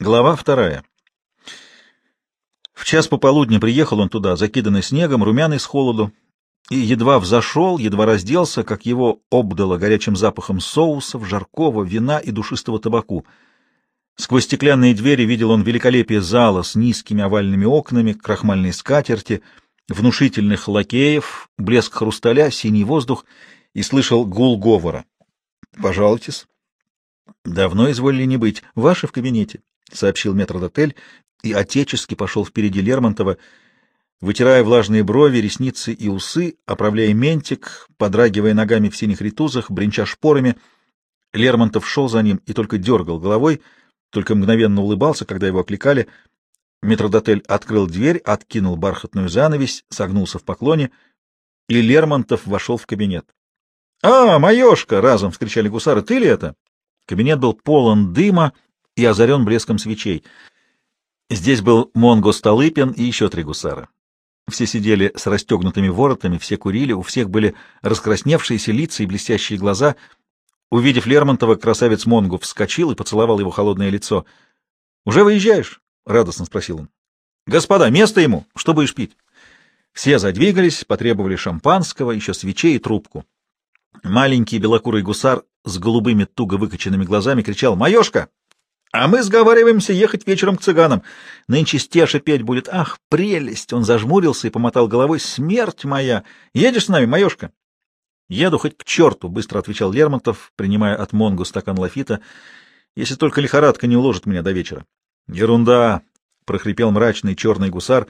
Глава вторая. В час пополудни приехал он туда, закиданный снегом, румяный с холоду, и едва взошел, едва разделся, как его обдало горячим запахом соусов, жаркого, вина и душистого табаку. Сквозь стеклянные двери видел он великолепие зала с низкими овальными окнами, крахмальные скатерти, внушительных лакеев, блеск хрусталя, синий воздух и слышал гул говора. — Пожалуйтесь. — Давно изволили не быть. Ваши в кабинете. — сообщил метрдотель и отечески пошел впереди Лермонтова, вытирая влажные брови, ресницы и усы, оправляя ментик, подрагивая ногами в синих ритузах, бренча шпорами. Лермонтов шел за ним и только дергал головой, только мгновенно улыбался, когда его окликали. Метродотель открыл дверь, откинул бархатную занавесь, согнулся в поклоне, и Лермонтов вошел в кабинет. — А, Маешка! — разом вскричали гусары. — Ты ли это? Кабинет был полон дыма, — и озарен блеском свечей. Здесь был Монго Столыпин и еще три гусара. Все сидели с расстегнутыми воротами, все курили, у всех были раскрасневшиеся лица и блестящие глаза. Увидев Лермонтова, красавец Монго вскочил и поцеловал его холодное лицо. — Уже выезжаешь? — радостно спросил он. — Господа, место ему! Что будешь пить? Все задвигались, потребовали шампанского, еще свечей и трубку. Маленький белокурый гусар с голубыми туго выкоченными глазами кричал «Маешка! А мы сговариваемся ехать вечером к цыганам. Нынче стеша петь будет. Ах, прелесть! Он зажмурился и помотал головой. Смерть моя! Едешь с нами, Маешка? Еду хоть к черту, — быстро отвечал Лермонтов, принимая от Монгу стакан лафита, — если только лихорадка не уложит меня до вечера. — Ерунда! — прохрипел мрачный черный гусар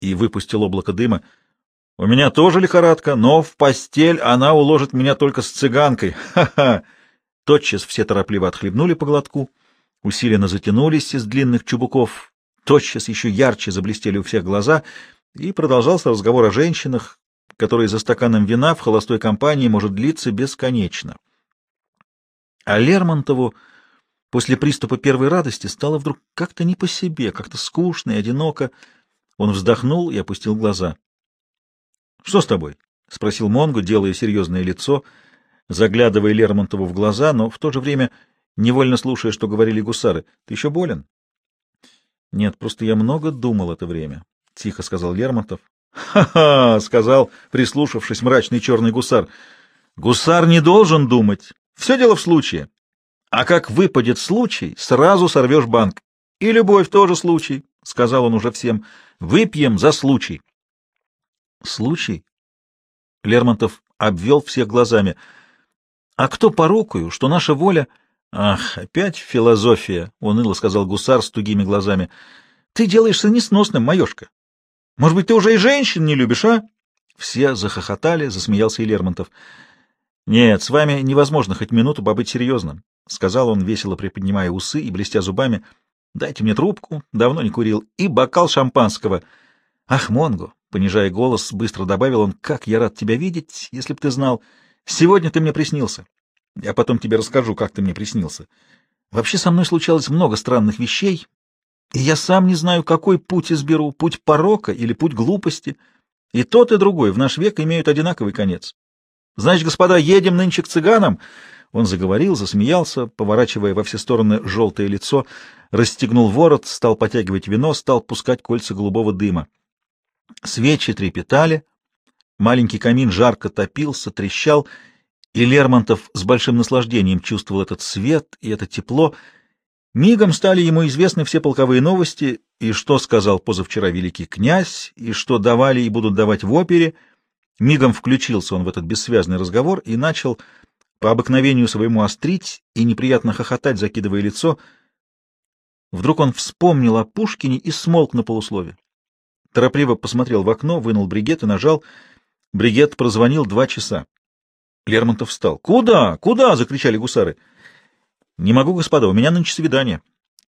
и выпустил облако дыма. — У меня тоже лихорадка, но в постель она уложит меня только с цыганкой. Ха-ха! Тотчас все торопливо отхлебнули по глотку усиленно затянулись из длинных чубуков, тотчас еще ярче заблестели у всех глаза, и продолжался разговор о женщинах, который за стаканом вина в холостой компании может длиться бесконечно. А Лермонтову после приступа первой радости стало вдруг как-то не по себе, как-то скучно и одиноко. Он вздохнул и опустил глаза. — Что с тобой? — спросил Монго, делая серьезное лицо, заглядывая Лермонтову в глаза, но в то же время невольно слушая, что говорили гусары. — Ты еще болен? — Нет, просто я много думал это время, — тихо сказал Лермонтов. «Ха — Ха-ха! — сказал, прислушавшись, мрачный черный гусар. — Гусар не должен думать. Все дело в случае. А как выпадет случай, сразу сорвешь банк. И любовь тоже случай, — сказал он уже всем. — Выпьем за случай. — Случай? Лермонтов обвел всех глазами. — А кто порукою, что наша воля — Ах, опять философия, — уныло сказал гусар с тугими глазами. — Ты делаешься несносным, Маешка. Может быть, ты уже и женщин не любишь, а? Все захохотали, засмеялся и Лермонтов. — Нет, с вами невозможно хоть минуту побыть серьезным, — сказал он, весело приподнимая усы и блестя зубами. — Дайте мне трубку, давно не курил, и бокал шампанского. — Ах, Монго, — понижая голос, быстро добавил он, — как я рад тебя видеть, если б ты знал. Сегодня ты мне приснился. Я потом тебе расскажу, как ты мне приснился. Вообще со мной случалось много странных вещей, и я сам не знаю, какой путь изберу, путь порока или путь глупости. И тот, и другой в наш век имеют одинаковый конец. Значит, господа, едем нынче к цыганам. Он заговорил, засмеялся, поворачивая во все стороны желтое лицо, расстегнул ворот, стал потягивать вино, стал пускать кольца голубого дыма. Свечи трепетали, маленький камин жарко топился, трещал, и Лермонтов с большим наслаждением чувствовал этот свет и это тепло. Мигом стали ему известны все полковые новости, и что сказал позавчера великий князь, и что давали и будут давать в опере. Мигом включился он в этот бессвязный разговор и начал по обыкновению своему острить и неприятно хохотать, закидывая лицо. Вдруг он вспомнил о Пушкине и смолк на полуслове. Торопливо посмотрел в окно, вынул бригет и нажал. Бригет прозвонил два часа. Лермонтов встал. «Куда? Куда?» — закричали гусары. «Не могу, господа, у меня нынче свидание».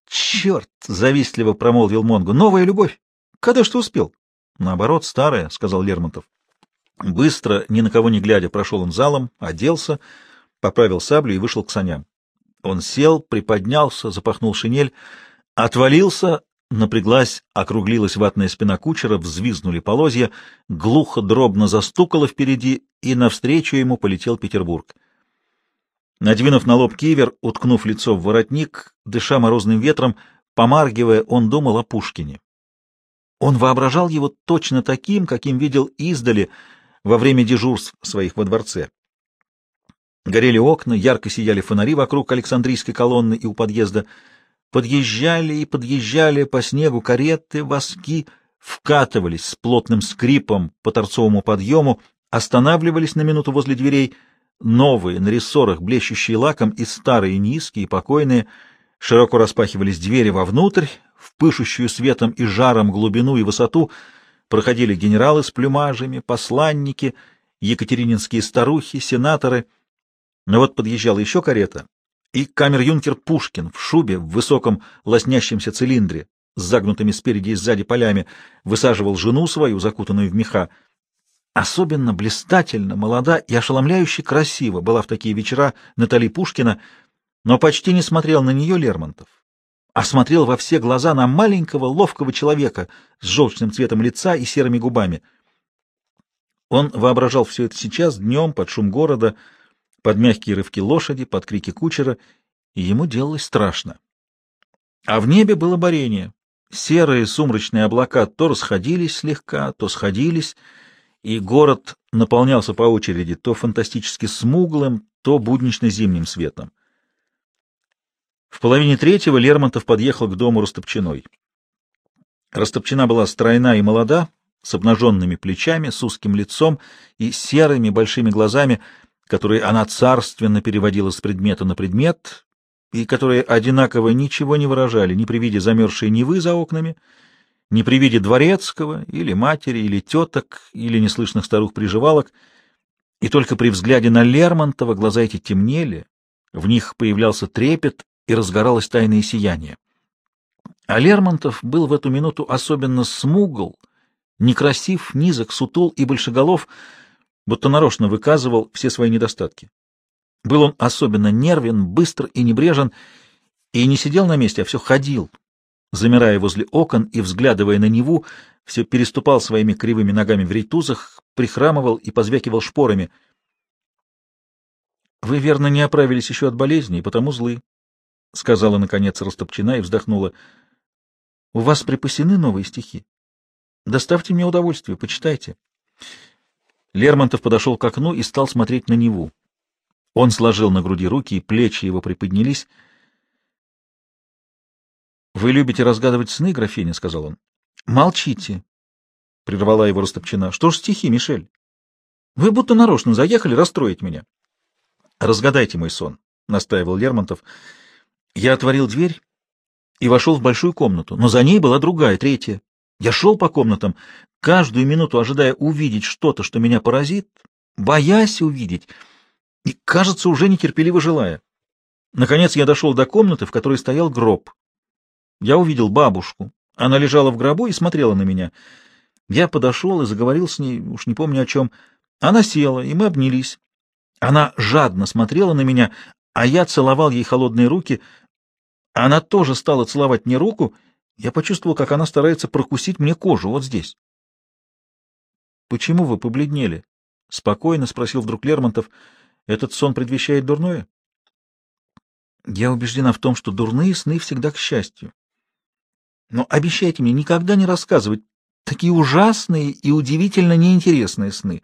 «Черт!» — завистливо промолвил Монгу. «Новая любовь? Когда что успел?» «Наоборот, старая», — сказал Лермонтов. Быстро, ни на кого не глядя, прошел он залом, оделся, поправил саблю и вышел к саням. Он сел, приподнялся, запахнул шинель, отвалился, Напряглась, округлилась ватная спина кучера, взвизгнули полозья, глухо, дробно застукало впереди, и навстречу ему полетел Петербург. Надвинув на лоб кивер, уткнув лицо в воротник, дыша морозным ветром, помаргивая, он думал о Пушкине. Он воображал его точно таким, каким видел издали во время дежурств своих во дворце. Горели окна, ярко сияли фонари вокруг Александрийской колонны и у подъезда. Подъезжали и подъезжали по снегу кареты, воски, вкатывались с плотным скрипом по торцовому подъему, останавливались на минуту возле дверей, новые, на рессорах, блещущие лаком, и старые, низкие, покойные, широко распахивались двери вовнутрь, в пышущую светом и жаром глубину и высоту, проходили генералы с плюмажами, посланники, екатерининские старухи, сенаторы — но вот подъезжала еще карета, и камер-юнкер Пушкин в шубе, в высоком лоснящемся цилиндре, с загнутыми спереди и сзади полями, высаживал жену свою, закутанную в меха. Особенно блистательно, молода и ошеломляюще красиво была в такие вечера Натали Пушкина, но почти не смотрел на нее Лермонтов, а смотрел во все глаза на маленького ловкого человека с желчным цветом лица и серыми губами. Он воображал все это сейчас, днем, под шум города, под мягкие рывки лошади, под крики кучера, и ему делалось страшно. А в небе было борение. Серые сумрачные облака то расходились слегка, то сходились, и город наполнялся по очереди то фантастически смуглым, то буднично-зимним светом. В половине третьего Лермонтов подъехал к дому Растопчиной. Растопчина была стройна и молода, с обнаженными плечами, с узким лицом и серыми большими глазами, которые она царственно переводила с предмета на предмет, и которые одинаково ничего не выражали ни при виде замерзшей Невы за окнами, ни при виде дворецкого, или матери, или теток, или неслышных старух-приживалок, и только при взгляде на Лермонтова глаза эти темнели, в них появлялся трепет и разгоралось тайное сияние. А Лермонтов был в эту минуту особенно смугл, некрасив, низок, сутул и большеголов, будто нарочно выказывал все свои недостатки. Был он особенно нервен, быстр и небрежен, и не сидел на месте, а все ходил, замирая возле окон и взглядывая на Неву, все переступал своими кривыми ногами в рейтузах, прихрамывал и позвякивал шпорами. — Вы, верно, не оправились еще от болезни, и потому злы, — сказала, наконец, Растопчина и вздохнула. — У вас припасены новые стихи? Доставьте мне удовольствие, почитайте. Лермонтов подошел к окну и стал смотреть на Неву. Он сложил на груди руки, и плечи его приподнялись. — Вы любите разгадывать сны, графиня? — сказал он. — Молчите, — прервала его Растопчина. — Что ж стихи, Мишель? Вы будто нарочно заехали расстроить меня. — Разгадайте мой сон, — настаивал Лермонтов. Я отворил дверь и вошел в большую комнату, но за ней была другая, третья. Я шел по комнатам, каждую минуту ожидая увидеть что-то, что меня поразит, боясь увидеть, и, кажется, уже нетерпеливо желая. Наконец я дошел до комнаты, в которой стоял гроб. Я увидел бабушку. Она лежала в гробу и смотрела на меня. Я подошел и заговорил с ней, уж не помню о чем. Она села, и мы обнялись. Она жадно смотрела на меня, а я целовал ей холодные руки. Она тоже стала целовать мне руку — я почувствовал, как она старается прокусить мне кожу вот здесь. — Почему вы побледнели? — спокойно спросил вдруг Лермонтов. — Этот сон предвещает дурное? — Я убеждена в том, что дурные сны всегда к счастью. Но обещайте мне никогда не рассказывать такие ужасные и удивительно неинтересные сны.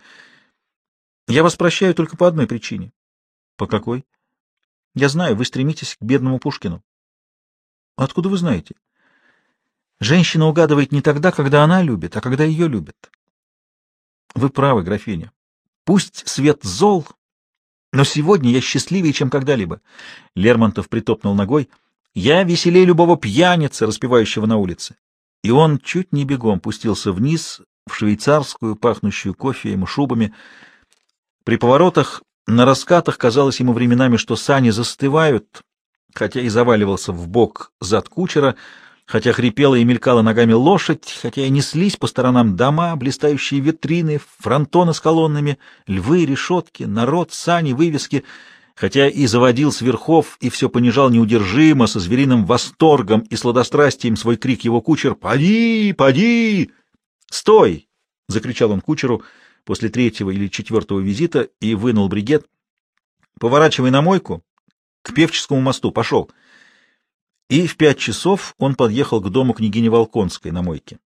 Я вас прощаю только по одной причине. — По какой? — Я знаю, вы стремитесь к бедному Пушкину. — Откуда вы знаете? — Женщина угадывает не тогда, когда она любит, а когда ее любят. Вы правы, графиня. Пусть свет зол, но сегодня я счастливее, чем когда-либо. Лермонтов притопнул ногой. Я веселее любого пьяницы, распевающего на улице. И он чуть не бегом пустился вниз, в швейцарскую, пахнущую кофеем и шубами. При поворотах на раскатах казалось ему временами, что сани застывают, хотя и заваливался в бок зад кучера — хотя хрипела и мелькала ногами лошадь, хотя и неслись по сторонам дома, блистающие витрины, фронтоны с колоннами, львы, решетки, народ, сани, вывески, хотя и заводил с верхов и все понижал неудержимо, со звериным восторгом и сладострастием свой крик его кучер «Поди! Поди! Стой!» — закричал он кучеру после третьего или четвертого визита и вынул бригет. «Поворачивай на мойку, к Певческому мосту, пошел!» И в пять часов он подъехал к дому княгини Волконской на мойке.